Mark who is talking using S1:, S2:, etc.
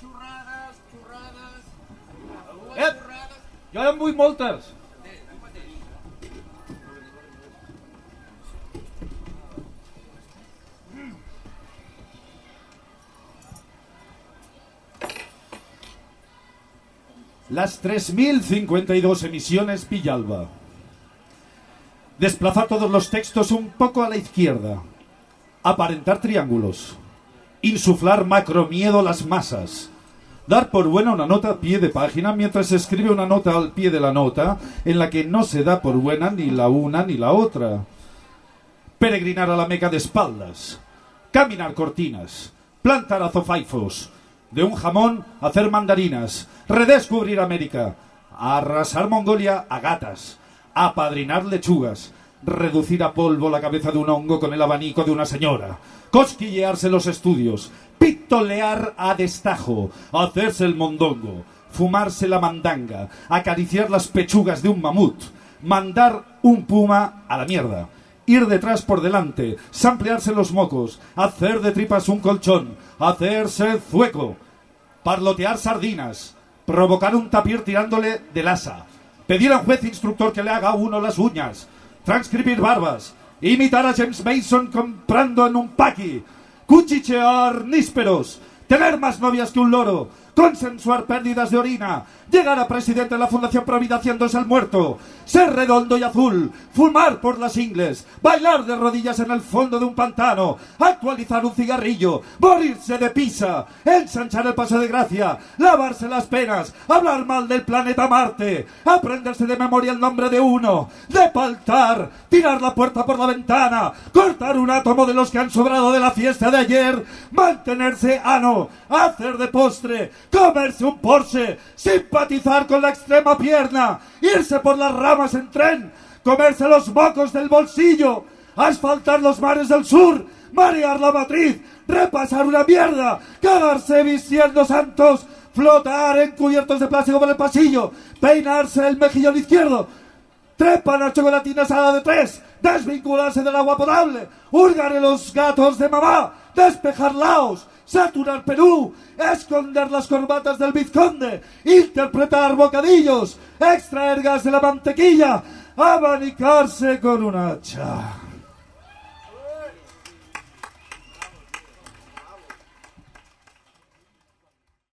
S1: xurrades... Algunes
S2: Ep! Jo en vull moltes. Las 3052 emisiones Villalba. Desplazar todos los textos un poco a la izquierda. Aparentar triángulos. Insuflar macromiedo a las masas. Dar por buena una nota a pie de página mientras se escribe una nota al pie de la nota en la que no se da por buena ni la una ni la otra. Peregrinar a la Meca de espaldas. Caminar cortinas. Plantar azofaifos. De un jamón hacer mandarinas. Redescubrir América. Arrasar Mongolia a gatas. Apadrinar lechugas. Reducir a polvo la cabeza de un hongo con el abanico de una señora. Cosquillearse los estudios. Pitolear a destajo. Hacerse el mondongo. Fumarse la mandanga. Acariciar las pechugas de un mamut. Mandar un puma a la mierda ir detrás por delante, samplearse los mocos, hacer de tripas un colchón, hacerse zueco, parlotear sardinas, provocar un tapir tirándole del asa, pedir a un juez instructor que le haga uno las uñas, transcribir barbas, imitar a James Mason comprando en un paqui, cuchichear nísperos, tener más novias que un loro, consensuar pérdidas de orina, llegar a presidente de la Fundación Provida haciéndose el muerto, ser redondo y azul, fumar por las ingles, bailar de rodillas en el fondo de un pantano, actualizar un cigarrillo, morirse de pisa, ensanchar el paso de gracia, lavarse las penas, hablar mal del planeta Marte, aprenderse de memoria el nombre de uno, depaltar, tirar la puerta por la ventana, cortar un átomo de los que han sobrado de la fiesta de ayer, mantenerse ano, hacer de postre, comerse un Porsche, simpatizar con la extrema pierna, irse por las ramas en tren, comerse los mocos del bolsillo, asfaltar los mares del sur, marear la matriz, repasar una mierda, cagarse vistiendo santos, flotar en cubiertos de plástico por el pasillo, peinarse el mejillón izquierdo, trepan a chocolatina sala de tres, desvincularse del agua potable, hurgar en los gatos de mamá, despejar Laos, saturar Perú, esconder las corbatas del vizconde, interpretar bocadillos, extraer gas de la mantequilla, abanicarse con un hacha.